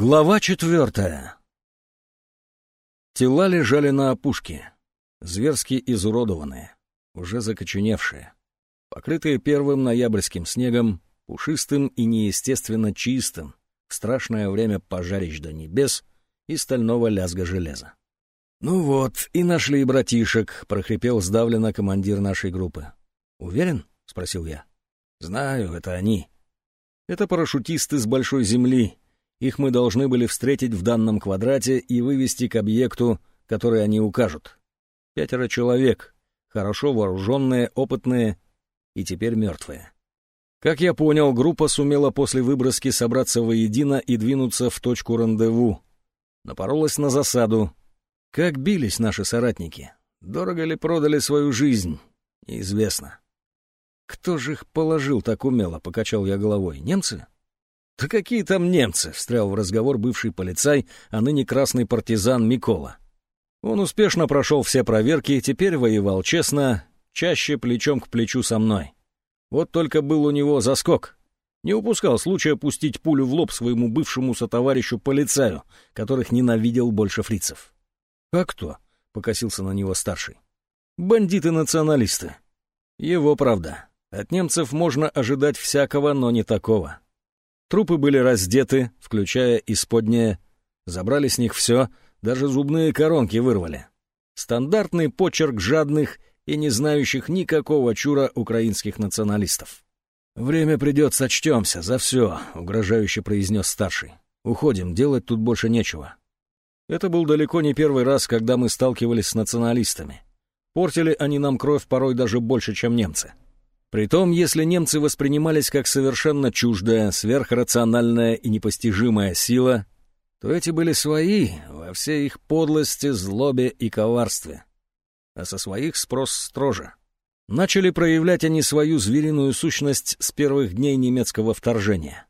Глава четвертая. Тела лежали на опушке, зверски изуродованные, уже закоченевшие, покрытые первым ноябрьским снегом, пушистым и неестественно чистым, в страшное время пожарищ до небес и стального лязга железа. «Ну вот, и нашли братишек», — прохрипел сдавленно командир нашей группы. «Уверен?» — спросил я. «Знаю, это они. Это парашютисты с большой земли, их мы должны были встретить в данном квадрате и вывести к объекту, который они укажут. Пятеро человек, хорошо вооруженные, опытные и теперь мертвые. Как я понял, группа сумела после выброски собраться воедино и двинуться в точку рандеву. Напоролась на засаду. Как бились наши соратники? Дорого ли продали свою жизнь? Неизвестно. Кто же их положил так умело, покачал я головой. Немцы? «Да какие там немцы?» — встрял в разговор бывший полицай, а ныне красный партизан Микола. Он успешно прошел все проверки, и теперь воевал честно, чаще плечом к плечу со мной. Вот только был у него заскок. Не упускал случая пустить пулю в лоб своему бывшему сотоварищу полицаю, которых ненавидел больше фрицев. «А кто?» — покосился на него старший. «Бандиты-националисты. Его правда. От немцев можно ожидать всякого, но не такого. Трупы были раздеты, включая исподнее. Забрали с них все, даже зубные коронки вырвали. Стандартный почерк жадных и не знающих никакого чура украинских националистов. «Время придет, сочтемся, за все», — угрожающе произнес старший. «Уходим, делать тут больше нечего». Это был далеко не первый раз, когда мы сталкивались с националистами. Портили они нам кровь порой даже больше, чем немцы. Притом, если немцы воспринимались как совершенно чуждая, сверхрациональная и непостижимая сила, то эти были свои во всей их подлости, злобе и коварстве. А со своих спрос строже. Начали проявлять они свою звериную сущность с первых дней немецкого вторжения.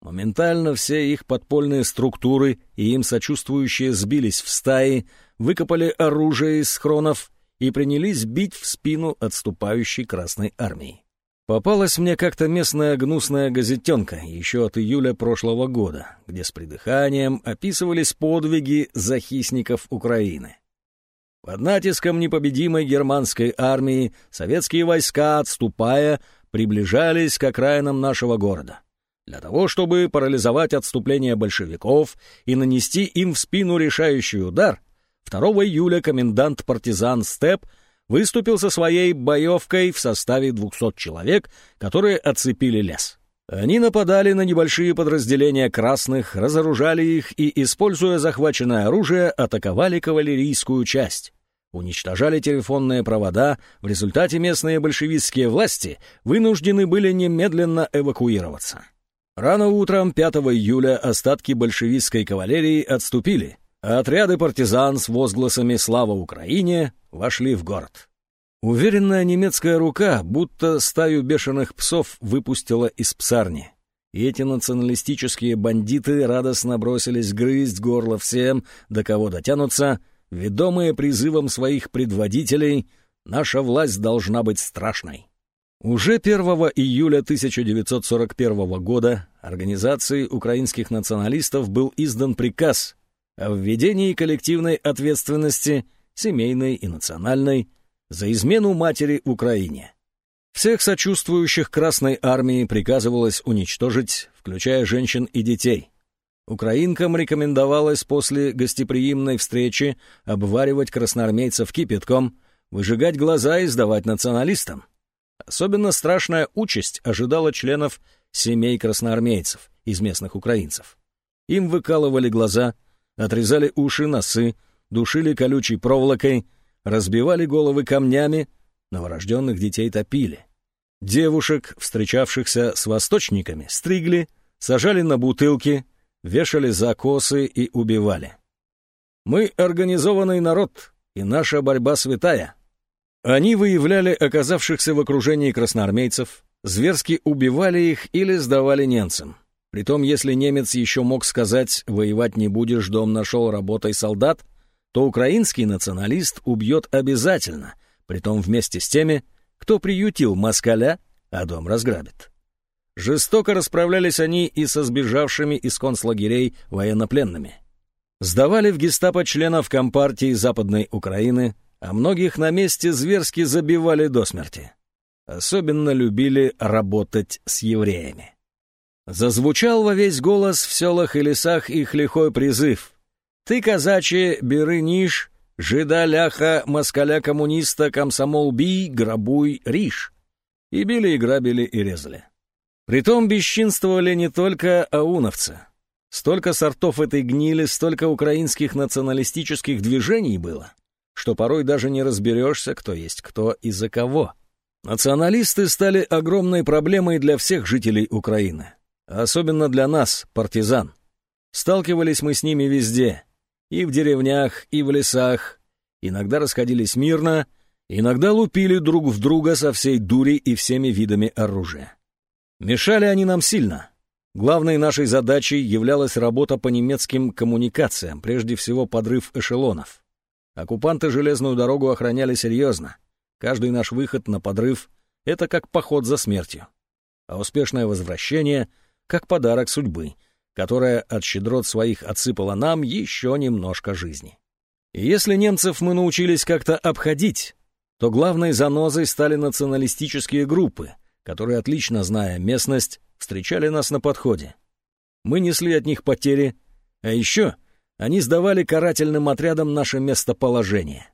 Моментально все их подпольные структуры и им сочувствующие сбились в стаи, выкопали оружие из схронов и принялись бить в спину отступающей Красной Армии. Попалась мне как-то местная гнусная газетенка еще от июля прошлого года, где с придыханием описывались подвиги захисников Украины. Под натиском непобедимой германской армии советские войска, отступая, приближались к окраинам нашего города. Для того, чтобы парализовать отступление большевиков и нанести им в спину решающий удар, 2 июля комендант партизан Степ – выступил со своей боевкой в составе 200 человек, которые оцепили лес. Они нападали на небольшие подразделения красных, разоружали их и, используя захваченное оружие, атаковали кавалерийскую часть. Уничтожали телефонные провода, в результате местные большевистские власти вынуждены были немедленно эвакуироваться. Рано утром 5 июля остатки большевистской кавалерии отступили, отряды партизан с возгласами «Слава Украине!» вошли в город. Уверенная немецкая рука, будто стаю бешеных псов, выпустила из псарни. И эти националистические бандиты радостно бросились грызть горло всем, до кого дотянутся, ведомые призывом своих предводителей «Наша власть должна быть страшной». Уже 1 июля 1941 года Организации украинских националистов был издан приказ о введении коллективной ответственности – семейной и национальной, за измену матери Украине. Всех сочувствующих Красной Армии приказывалось уничтожить, включая женщин и детей. Украинкам рекомендовалось после гостеприимной встречи обваривать красноармейцев кипятком, выжигать глаза и сдавать националистам. Особенно страшная участь ожидала членов семей красноармейцев из местных украинцев. Им выкалывали глаза, отрезали уши, носы, душили колючей проволокой, разбивали головы камнями, новорожденных детей топили. Девушек, встречавшихся с восточниками, стригли, сажали на бутылки, вешали за косы и убивали. Мы организованный народ, и наша борьба святая. Они выявляли оказавшихся в окружении красноармейцев, зверски убивали их или сдавали немцам. Притом, если немец еще мог сказать «воевать не будешь, дом нашел, работай, солдат», то украинский националист убьет обязательно, притом вместе с теми, кто приютил москаля, а дом разграбит. Жестоко расправлялись они и со сбежавшими из концлагерей военнопленными. Сдавали в гестапо членов Компартии Западной Украины, а многих на месте зверски забивали до смерти. Особенно любили работать с евреями. Зазвучал во весь голос в селах и лесах их лихой призыв. «Ты, казачи, беры ниш, жида ляха, москаля коммуниста, комсомол бий, грабуй, риш». И били, и грабили, и резали. Притом бесчинствовали не только ауновцы. Столько сортов этой гнили, столько украинских националистических движений было, что порой даже не разберешься, кто есть кто и за кого. Националисты стали огромной проблемой для всех жителей Украины. Особенно для нас, партизан. Сталкивались мы с ними везде. И в деревнях, и в лесах. Иногда расходились мирно, иногда лупили друг в друга со всей дури и всеми видами оружия. Мешали они нам сильно. Главной нашей задачей являлась работа по немецким коммуникациям, прежде всего подрыв эшелонов. Оккупанты железную дорогу охраняли серьезно. Каждый наш выход на подрыв — это как поход за смертью. А успешное возвращение — как подарок судьбы, которая от щедрот своих отсыпала нам еще немножко жизни. И если немцев мы научились как-то обходить, то главной занозой стали националистические группы, которые, отлично зная местность, встречали нас на подходе. Мы несли от них потери, а еще они сдавали карательным отрядам наше местоположение.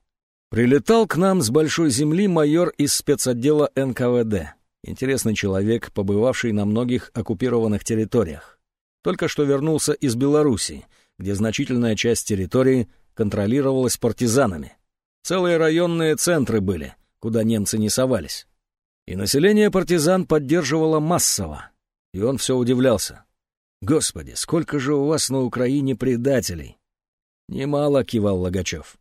Прилетал к нам с большой земли майор из спецотдела НКВД. Интересный человек, побывавший на многих оккупированных территориях. Только что вернулся из Белоруссии, где значительная часть территории контролировалась партизанами. Целые районные центры были, куда немцы не совались. И население партизан поддерживало массово. И он все удивлялся. «Господи, сколько же у вас на Украине предателей!» «Немало», — кивал Логачев.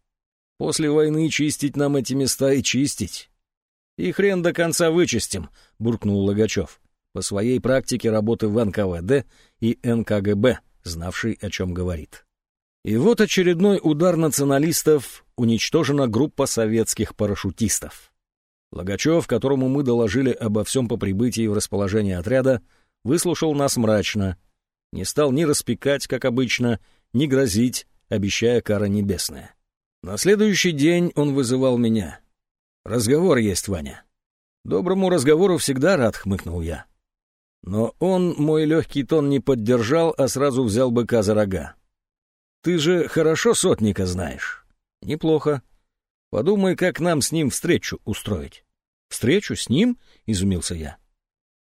«После войны чистить нам эти места и чистить. «И хрен до конца вычистим», — буркнул Логачев, по своей практике работы в НКВД и НКГБ, знавший, о чем говорит. И вот очередной удар националистов, уничтожена группа советских парашютистов. Логачев, которому мы доложили обо всем по прибытии в расположение отряда, выслушал нас мрачно, не стал ни распекать, как обычно, ни грозить, обещая кара небесная. На следующий день он вызывал меня — «Разговор есть, Ваня». «Доброму разговору всегда рад», — хмыкнул я. Но он мой легкий тон не поддержал, а сразу взял быка за рога. «Ты же хорошо сотника знаешь». «Неплохо. Подумай, как нам с ним встречу устроить». «Встречу с ним?» — изумился я.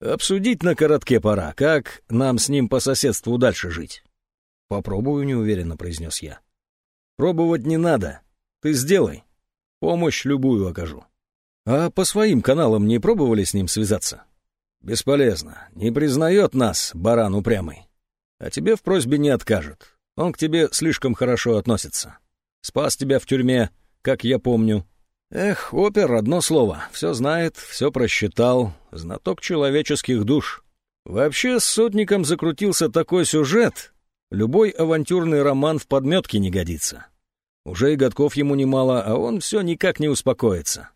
«Обсудить на коротке пора, как нам с ним по соседству дальше жить». «Попробую», — неуверенно произнес я. «Пробовать не надо. Ты сделай. Помощь любую окажу». А по своим каналам не пробовали с ним связаться? Бесполезно. Не признает нас, баран упрямый. А тебе в просьбе не откажет. Он к тебе слишком хорошо относится. Спас тебя в тюрьме, как я помню. Эх, опер, одно слово. Все знает, все просчитал. Знаток человеческих душ. Вообще, с сотником закрутился такой сюжет. Любой авантюрный роман в подметке не годится. Уже и годков ему немало, а он все никак не успокоится.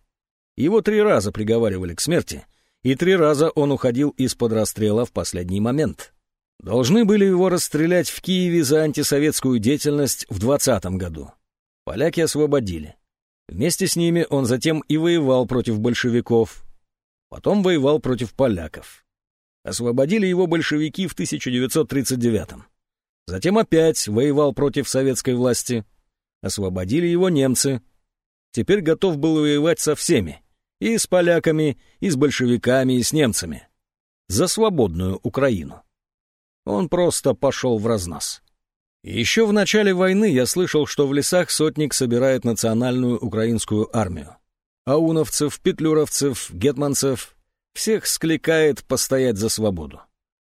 Его три раза приговаривали к смерти, и три раза он уходил из-под расстрела в последний момент. Должны были его расстрелять в Киеве за антисоветскую деятельность в 20 году. Поляки освободили. Вместе с ними он затем и воевал против большевиков. Потом воевал против поляков. Освободили его большевики в 1939 -м. Затем опять воевал против советской власти. Освободили его немцы. Теперь готов был воевать со всеми. И с поляками, и с большевиками, и с немцами. За свободную Украину. Он просто пошел в разнос. Еще в начале войны я слышал, что в лесах сотник собирает национальную украинскую армию. Ауновцев, петлюровцев, гетманцев — всех скликает постоять за свободу.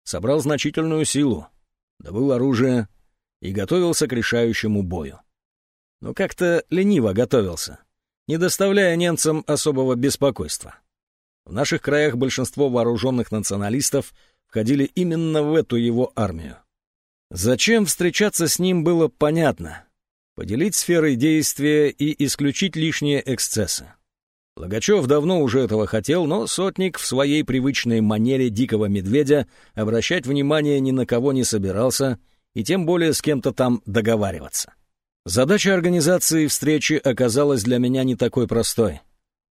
Собрал значительную силу, добыл оружие и готовился к решающему бою. Но как-то лениво готовился не доставляя немцам особого беспокойства. В наших краях большинство вооруженных националистов входили именно в эту его армию. Зачем встречаться с ним было понятно. Поделить сферы действия и исключить лишние эксцессы. Логачев давно уже этого хотел, но сотник в своей привычной манере дикого медведя обращать внимание ни на кого не собирался и тем более с кем-то там договариваться. Задача организации встречи оказалась для меня не такой простой.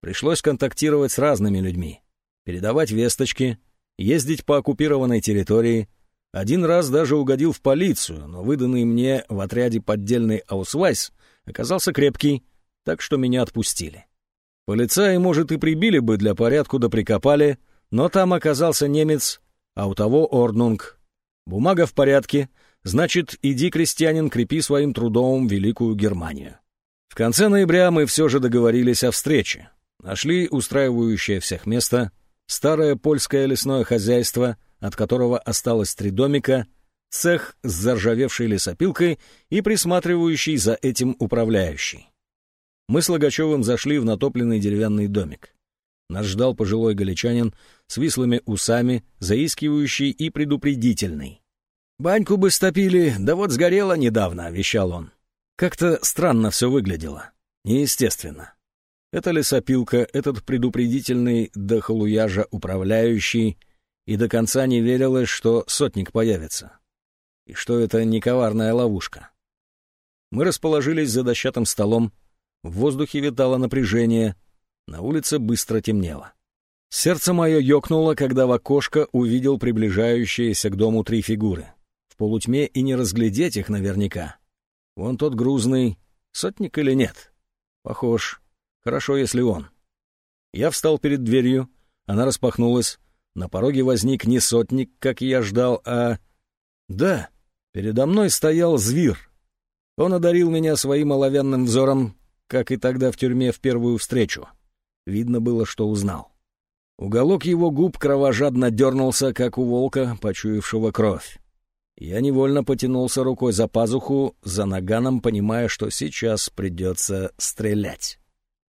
Пришлось контактировать с разными людьми, передавать весточки, ездить по оккупированной территории. Один раз даже угодил в полицию, но выданный мне в отряде поддельный аусвайс оказался крепкий, так что меня отпустили. Полицаи, может, и прибили бы для порядку да прикопали, но там оказался немец, а у того орднунг. Бумага в порядке, значит, иди, крестьянин, крепи своим трудом Великую Германию. В конце ноября мы все же договорились о встрече. Нашли устраивающее всех место, старое польское лесное хозяйство, от которого осталось три домика, цех с заржавевшей лесопилкой и присматривающий за этим управляющий. Мы с Логачевым зашли в натопленный деревянный домик. Нас ждал пожилой галичанин с вислыми усами, заискивающий и предупредительный. «Баньку бы стопили, да вот сгорела недавно», — вещал он. Как-то странно все выглядело. Неестественно. Эта лесопилка, этот предупредительный до халуяжа управляющий, и до конца не верилось, что сотник появится. И что это не коварная ловушка. Мы расположились за дощатым столом, в воздухе витало напряжение, на улице быстро темнело. Сердце мое ёкнуло, когда в окошко увидел приближающиеся к дому три фигуры. В полутьме и не разглядеть их наверняка. Вон тот грузный, сотник или нет? Похож. Хорошо, если он. Я встал перед дверью, она распахнулась. На пороге возник не сотник, как я ждал, а... Да, передо мной стоял зверь. Он одарил меня своим оловянным взором, как и тогда в тюрьме в первую встречу. Видно было, что узнал. Уголок его губ кровожадно дернулся, как у волка, почуявшего кровь. Я невольно потянулся рукой за пазуху, за наганом, понимая, что сейчас придется стрелять.